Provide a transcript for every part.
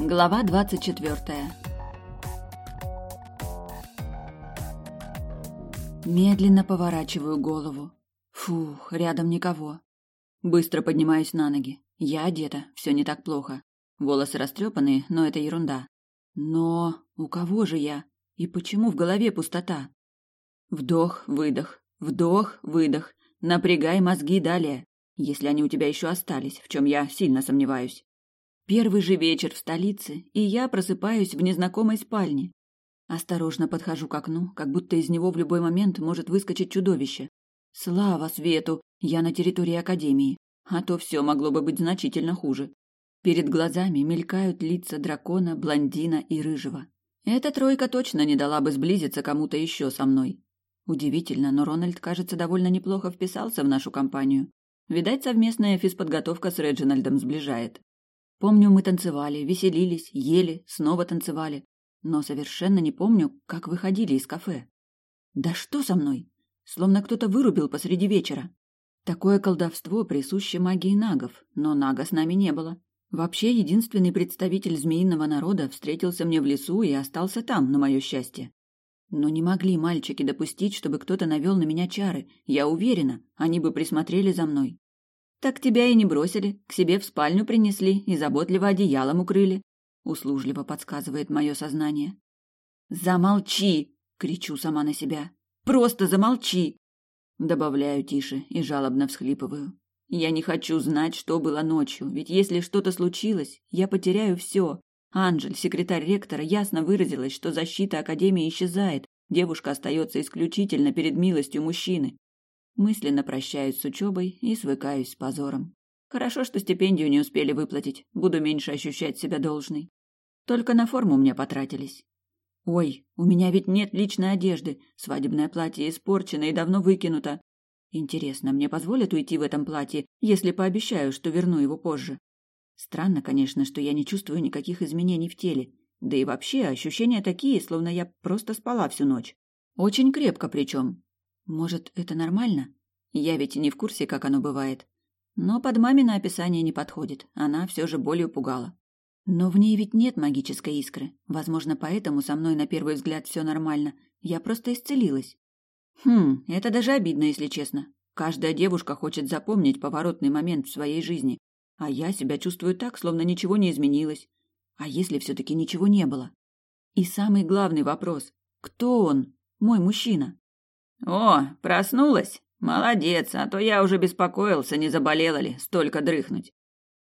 Глава двадцать четвертая. Медленно поворачиваю голову. Фух, рядом никого. Быстро поднимаюсь на ноги. Я одета, все не так плохо. Волосы растрепанные, но это ерунда. Но у кого же я? И почему в голове пустота? Вдох, выдох, вдох, выдох. Напрягай мозги далее, если они у тебя еще остались, в чем я сильно сомневаюсь. Первый же вечер в столице, и я просыпаюсь в незнакомой спальне. Осторожно подхожу к окну, как будто из него в любой момент может выскочить чудовище. Слава свету, я на территории академии, а то все могло бы быть значительно хуже. Перед глазами мелькают лица дракона, блондина и рыжего. Эта тройка точно не дала бы сблизиться кому-то еще со мной. Удивительно, но Рональд, кажется, довольно неплохо вписался в нашу компанию. Видать, совместная физподготовка с Реджинальдом сближает. Помню, мы танцевали, веселились, ели, снова танцевали. Но совершенно не помню, как выходили из кафе. Да что со мной? Словно кто-то вырубил посреди вечера. Такое колдовство присуще магии нагов, но нага с нами не было. Вообще, единственный представитель змеиного народа встретился мне в лесу и остался там, на мое счастье. Но не могли мальчики допустить, чтобы кто-то навел на меня чары. Я уверена, они бы присмотрели за мной. Так тебя и не бросили, к себе в спальню принесли и заботливо одеялом укрыли, услужливо подсказывает мое сознание. Замолчи, кричу сама на себя. Просто замолчи. Добавляю тише и жалобно всхлипываю. Я не хочу знать, что было ночью, ведь если что-то случилось, я потеряю все. Анжель, секретарь ректора, ясно выразилась, что защита Академии исчезает, девушка остается исключительно перед милостью мужчины. Мысленно прощаюсь с учебой и свыкаюсь с позором. Хорошо, что стипендию не успели выплатить, буду меньше ощущать себя должной. Только на форму мне потратились. Ой, у меня ведь нет личной одежды, свадебное платье испорчено и давно выкинуто. Интересно, мне позволят уйти в этом платье, если пообещаю, что верну его позже? Странно, конечно, что я не чувствую никаких изменений в теле. Да и вообще ощущения такие, словно я просто спала всю ночь. Очень крепко причем. Может, это нормально? Я ведь не в курсе, как оно бывает. Но под мамино описание не подходит. Она все же болью пугала. Но в ней ведь нет магической искры. Возможно, поэтому со мной на первый взгляд все нормально. Я просто исцелилась. Хм, это даже обидно, если честно. Каждая девушка хочет запомнить поворотный момент в своей жизни. А я себя чувствую так, словно ничего не изменилось. А если все-таки ничего не было? И самый главный вопрос. Кто он? Мой мужчина. О, проснулась? Молодец, а то я уже беспокоился, не заболела ли, столько дрыхнуть.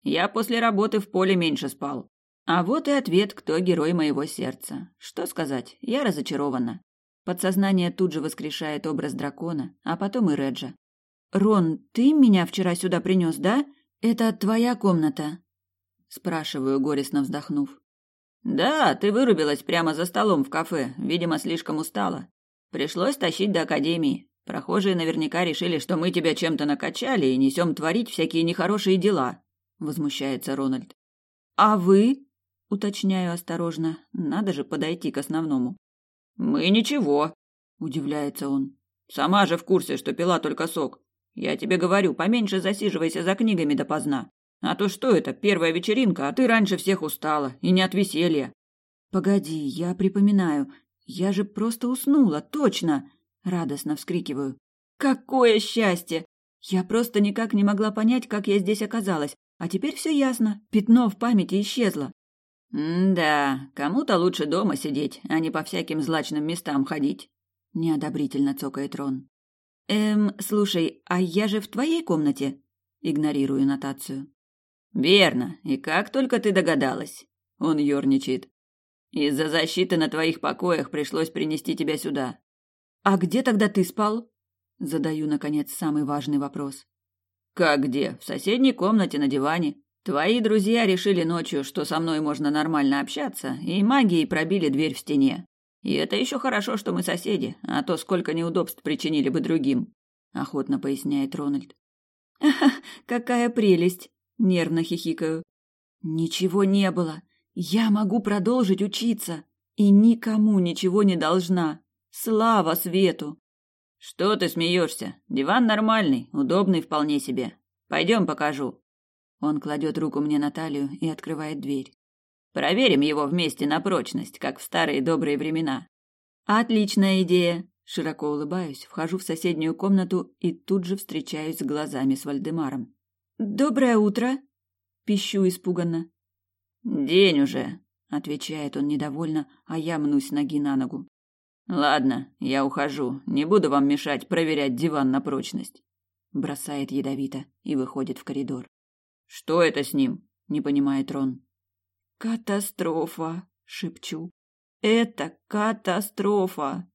Я после работы в поле меньше спал. А вот и ответ, кто герой моего сердца. Что сказать, я разочарована. Подсознание тут же воскрешает образ дракона, а потом и Реджа. «Рон, ты меня вчера сюда принес, да? «Это твоя комната?» – спрашиваю, горестно вздохнув. «Да, ты вырубилась прямо за столом в кафе, видимо, слишком устала. Пришлось тащить до академии. Прохожие наверняка решили, что мы тебя чем-то накачали и несем творить всякие нехорошие дела», – возмущается Рональд. «А вы?» – уточняю осторожно. Надо же подойти к основному. «Мы ничего», – удивляется он. «Сама же в курсе, что пила только сок. Я тебе говорю, поменьше засиживайся за книгами допоздна. А то что это, первая вечеринка, а ты раньше всех устала, и не от веселья. Погоди, я припоминаю. Я же просто уснула, точно, радостно вскрикиваю. Какое счастье! Я просто никак не могла понять, как я здесь оказалась. А теперь все ясно. Пятно в памяти исчезло. «Да, кому-то лучше дома сидеть, а не по всяким злачным местам ходить», — неодобрительно цокает Рон. «Эм, слушай, а я же в твоей комнате?» Игнорирую нотацию. «Верно. И как только ты догадалась?» Он ерничает. «Из-за защиты на твоих покоях пришлось принести тебя сюда». «А где тогда ты спал?» Задаю, наконец, самый важный вопрос. «Как где? В соседней комнате на диване. Твои друзья решили ночью, что со мной можно нормально общаться, и магией пробили дверь в стене. И это еще хорошо, что мы соседи, а то сколько неудобств причинили бы другим, охотно поясняет Рональд. Какая прелесть, нервно хихикаю. Ничего не было. Я могу продолжить учиться и никому ничего не должна. Слава свету. Что ты смеешься? Диван нормальный, удобный вполне себе. Пойдем покажу. Он кладет руку мне на талию и открывает дверь. Проверим его вместе на прочность, как в старые добрые времена. Отличная идея. Широко улыбаюсь, вхожу в соседнюю комнату и тут же встречаюсь с глазами с Вальдемаром. Доброе утро, пищу испуганно. День уже, отвечает он недовольно, а я мнусь ноги на ногу. Ладно, я ухожу. Не буду вам мешать проверять диван на прочность. Бросает ядовито и выходит в коридор. Что это с ним? Не понимает Рон. Катастрофа, шепчу. Это катастрофа.